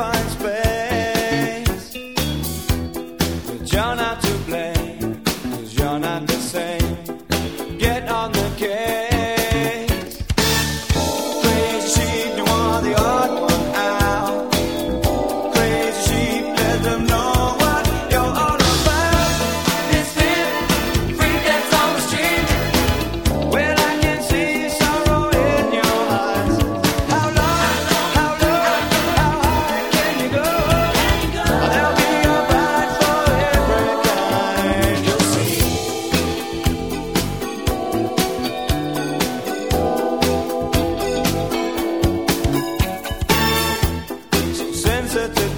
finds